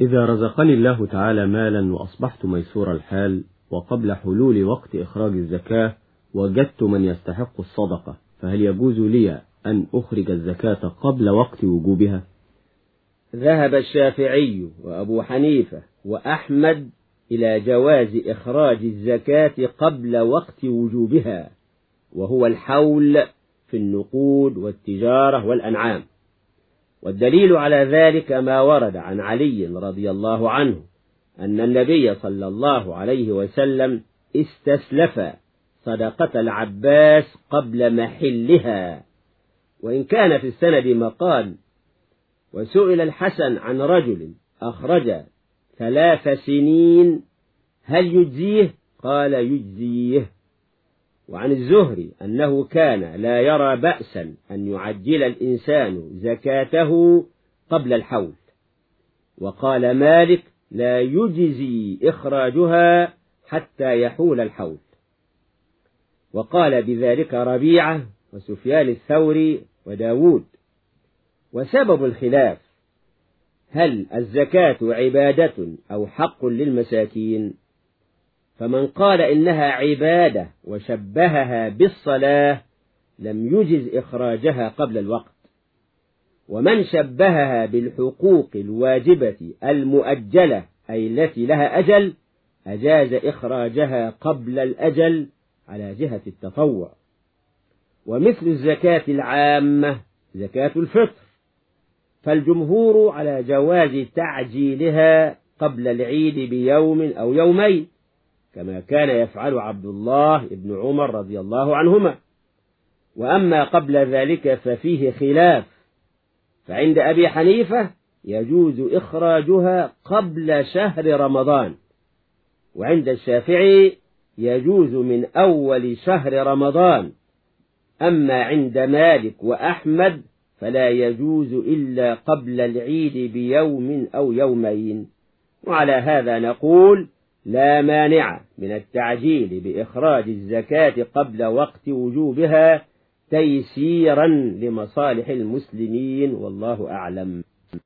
إذا رزقني الله تعالى مالا وأصبحت ميسور الحال وقبل حلول وقت إخراج الزكاة وجدت من يستحق الصدقة فهل يجوز لي أن أخرج الزكاة قبل وقت وجوبها؟ ذهب الشافعي وأبو حنيفة وأحمد إلى جواز إخراج الزكاة قبل وقت وجوبها وهو الحول في النقود والتجارة والأنعام. والدليل على ذلك ما ورد عن علي رضي الله عنه أن النبي صلى الله عليه وسلم استسلف صدقة العباس قبل محلها. وإن كان في السند مقال وسئل الحسن عن رجل أخرج ثلاث سنين هل يجزيه؟ قال يجزيه. وعن الزهري أنه كان لا يرى بأسا أن يعجل الإنسان زكاته قبل الحول. وقال مالك لا يجزي إخراجها حتى يحول الحول. وقال بذلك ربيعة وسفيان الثوري وداود. وسبب الخلاف هل الزكاة عبادة أو حق للمساكين؟ فمن قال إنها عبادة وشبهها بالصلاة لم يجز إخراجها قبل الوقت. ومن شبهها بالحقوق الواجبة المؤجلة أي التي لها أجل أجاز إخراجها قبل الأجل على جهة التطوع. ومثل الزكاة العامة زكاة الفطر. فالجمهور على جواز تعجيلها قبل العيد بيوم أو يومين. كما كان يفعل عبد الله بن عمر رضي الله عنهما. وأما قبل ذلك ففيه خلاف فعند أبي حنيفة يجوز إخراجها قبل شهر رمضان وعند الشافعي يجوز من أول شهر رمضان. أما عند مالك وأحمد فلا يجوز إلا قبل العيد بيوم أو يومين. وعلى هذا نقول لا مانع من التعجيل بإخراج الزكاة قبل وقت وجوبها تيسيرا لمصالح المسلمين والله أعلم.